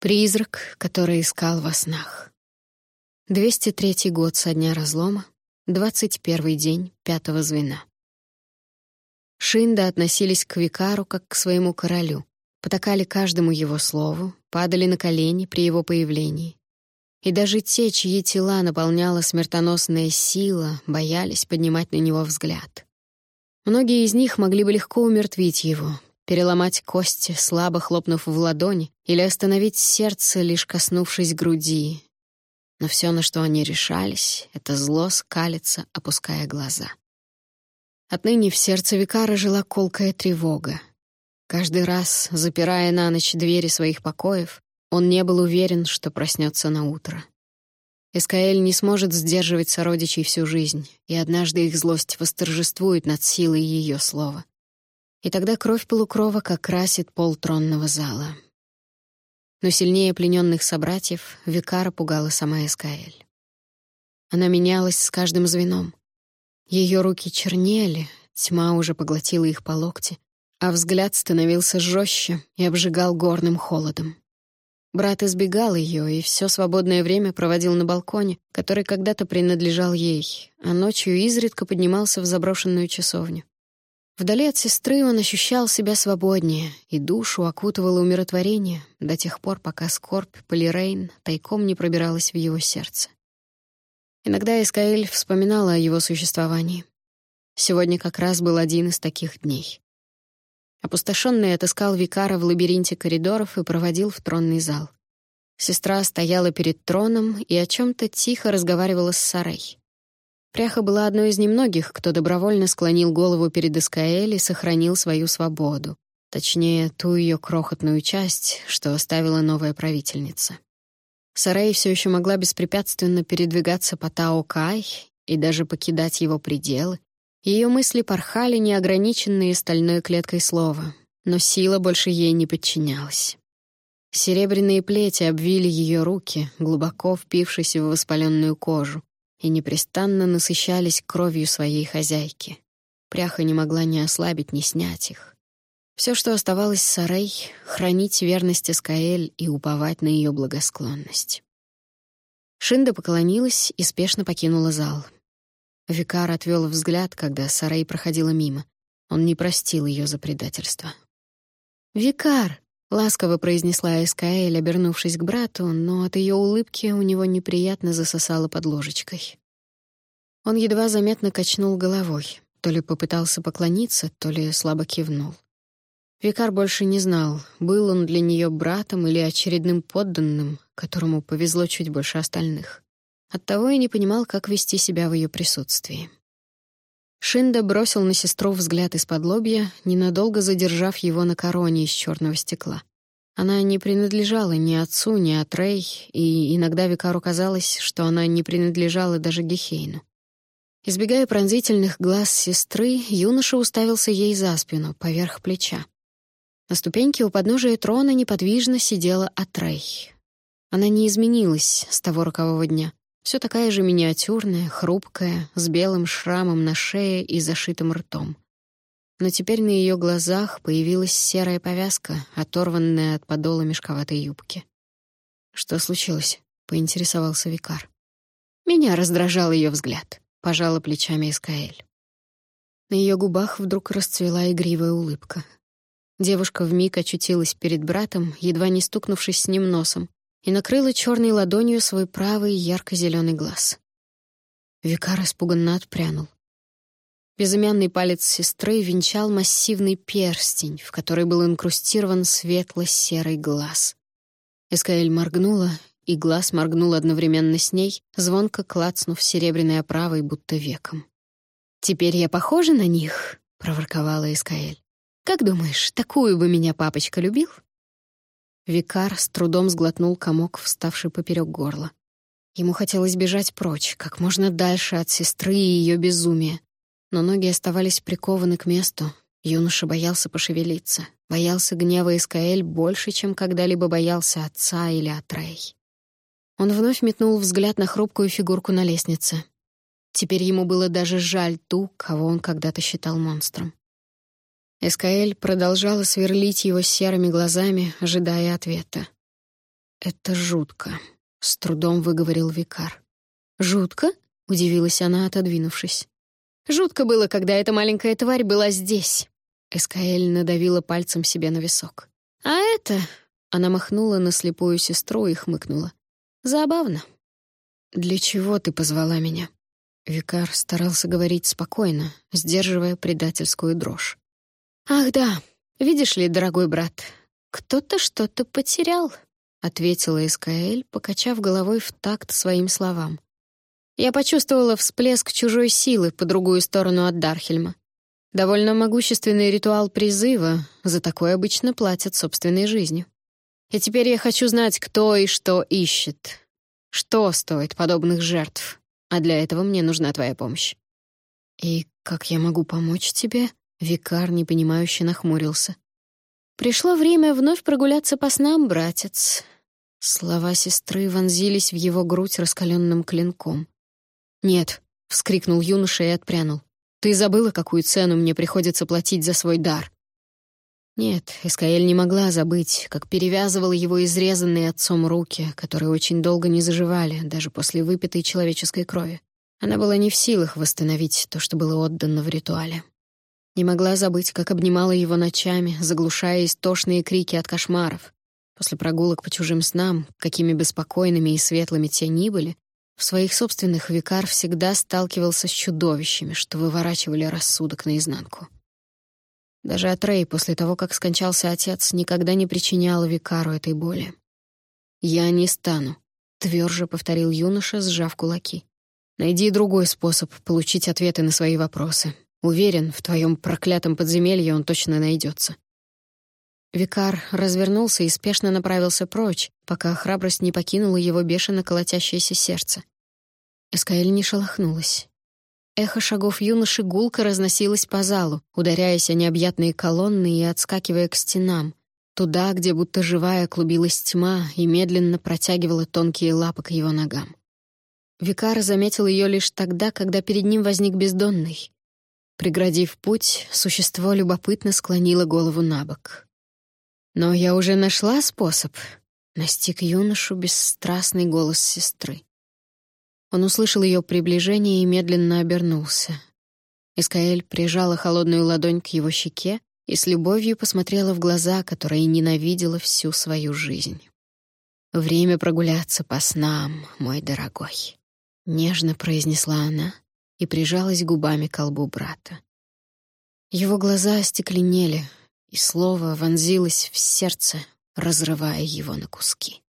Призрак, который искал во снах. 203 год со дня разлома, 21 день пятого звена. Шинда относились к Викару как к своему королю, потакали каждому его слову, падали на колени при его появлении. И даже те, чьи тела наполняла смертоносная сила, боялись поднимать на него взгляд. Многие из них могли бы легко умертвить его, переломать кости, слабо хлопнув в ладони, или остановить сердце, лишь коснувшись груди. Но все, на что они решались, — это зло скалиться, опуская глаза. Отныне в сердце Викара жила колкая тревога. Каждый раз, запирая на ночь двери своих покоев, он не был уверен, что проснется на утро. Эскаэль не сможет сдерживать сородичей всю жизнь, и однажды их злость восторжествует над силой ее слова. И тогда кровь полукровок окрасит пол тронного зала. Но сильнее плененных собратьев Викара пугала сама Эскаэль. Она менялась с каждым звеном. Ее руки чернели, тьма уже поглотила их по локти, а взгляд становился жестче и обжигал горным холодом. Брат избегал ее и все свободное время проводил на балконе, который когда-то принадлежал ей, а ночью изредка поднимался в заброшенную часовню. Вдали от сестры он ощущал себя свободнее, и душу окутывало умиротворение до тех пор, пока скорбь Полирейн тайком не пробиралась в его сердце. Иногда Искаэль вспоминала о его существовании. Сегодня как раз был один из таких дней. Опустошенный отыскал Викара в лабиринте коридоров и проводил в тронный зал. Сестра стояла перед троном и о чем то тихо разговаривала с Сарой. Пряха была одной из немногих, кто добровольно склонил голову перед Искаэль и сохранил свою свободу. Точнее, ту ее крохотную часть, что оставила новая правительница. Сарай все еще могла беспрепятственно передвигаться по Тао-Кай и даже покидать его пределы. Ее мысли порхали неограниченные стальной клеткой слова, но сила больше ей не подчинялась. Серебряные плети обвили ее руки, глубоко впившись в воспаленную кожу и непрестанно насыщались кровью своей хозяйки. Пряха не могла ни ослабить, ни снять их. Все, что оставалось Сарей — хранить верность Эскаэль и уповать на ее благосклонность. Шинда поклонилась и спешно покинула зал. Викар отвел взгляд, когда Сарей проходила мимо. Он не простил ее за предательство. «Викар!» — ласково произнесла Эскаэль, обернувшись к брату, но от ее улыбки у него неприятно засосало под ложечкой. Он едва заметно качнул головой, то ли попытался поклониться, то ли слабо кивнул. Викар больше не знал, был он для нее братом или очередным подданным, которому повезло чуть больше остальных. Оттого и не понимал, как вести себя в ее присутствии. Шинда бросил на сестру взгляд из-под лобья, ненадолго задержав его на короне из черного стекла. Она не принадлежала ни отцу, ни Атрей, и иногда Викару казалось, что она не принадлежала даже Гехейну. Избегая пронзительных глаз сестры, юноша уставился ей за спину, поверх плеча. На ступеньке у подножия трона неподвижно сидела Атрей. Она не изменилась с того рокового дня. Все такая же миниатюрная, хрупкая, с белым шрамом на шее и зашитым ртом. Но теперь на ее глазах появилась серая повязка, оторванная от подола мешковатой юбки. «Что случилось?» — поинтересовался Викар. Меня раздражал ее взгляд. Пожала плечами Искаэль. На ее губах вдруг расцвела игривая улыбка. Девушка вмиг очутилась перед братом, едва не стукнувшись с ним носом, и накрыла черной ладонью свой правый ярко зеленый глаз. Викар испуганно отпрянул. Безымянный палец сестры венчал массивный перстень, в который был инкрустирован светло-серый глаз. Эскаэль моргнула, и глаз моргнул одновременно с ней, звонко клацнув серебряной оправой, будто веком. «Теперь я похожа на них?» — проворковала Эскаэль. «Как думаешь, такую бы меня папочка любил?» Викар с трудом сглотнул комок, вставший поперек горла. Ему хотелось бежать прочь, как можно дальше от сестры и ее безумия, но ноги оставались прикованы к месту. Юноша боялся пошевелиться, боялся гнева Искаэль больше, чем когда-либо боялся отца или Атрей. Он вновь метнул взгляд на хрупкую фигурку на лестнице. Теперь ему было даже жаль ту, кого он когда-то считал монстром. Эскаэль продолжала сверлить его серыми глазами, ожидая ответа. «Это жутко», — с трудом выговорил викар. «Жутко?» — удивилась она, отодвинувшись. «Жутко было, когда эта маленькая тварь была здесь». Эскаэль надавила пальцем себе на висок. «А это...» — она махнула на слепую сестру и хмыкнула. «Забавно». «Для чего ты позвала меня?» Викар старался говорить спокойно, сдерживая предательскую дрожь. «Ах да, видишь ли, дорогой брат, кто-то что-то потерял», — ответила Искаэль, покачав головой в такт своим словам. Я почувствовала всплеск чужой силы по другую сторону от Дархельма. Довольно могущественный ритуал призыва, за такое обычно платят собственной жизнью. И теперь я хочу знать, кто и что ищет. Что стоит подобных жертв? А для этого мне нужна твоя помощь. И как я могу помочь тебе? Викар непонимающе нахмурился. Пришло время вновь прогуляться по снам, братец. Слова сестры вонзились в его грудь раскаленным клинком. «Нет», — вскрикнул юноша и отпрянул. «Ты забыла, какую цену мне приходится платить за свой дар?» Нет, Эскаэль не могла забыть, как перевязывала его изрезанные отцом руки, которые очень долго не заживали, даже после выпитой человеческой крови. Она была не в силах восстановить то, что было отдано в ритуале. Не могла забыть, как обнимала его ночами, заглушая истошные крики от кошмаров. После прогулок по чужим снам, какими беспокойными и светлыми те ни были, в своих собственных викар всегда сталкивался с чудовищами, что выворачивали рассудок наизнанку. Даже Атрей после того, как скончался отец, никогда не причинял викару этой боли. «Я не стану», — тверже повторил юноша, сжав кулаки. «Найди другой способ получить ответы на свои вопросы. Уверен, в твоем проклятом подземелье он точно найдется. Викар развернулся и спешно направился прочь, пока храбрость не покинула его бешено колотящееся сердце. Эскаэль не шелохнулась. Эхо шагов юноши гулко разносилось по залу, ударяясь о необъятные колонны и отскакивая к стенам, туда, где будто живая клубилась тьма и медленно протягивала тонкие лапы к его ногам. Викар заметил ее лишь тогда, когда перед ним возник бездонный. Преградив путь, существо любопытно склонило голову на бок. Но я уже нашла способ. Настиг юношу бесстрастный голос сестры. Он услышал ее приближение и медленно обернулся. Искаэль прижала холодную ладонь к его щеке и с любовью посмотрела в глаза, которые ненавидела всю свою жизнь. «Время прогуляться по снам, мой дорогой», — нежно произнесла она и прижалась губами к колбу брата. Его глаза остекленели, и слово вонзилось в сердце, разрывая его на куски.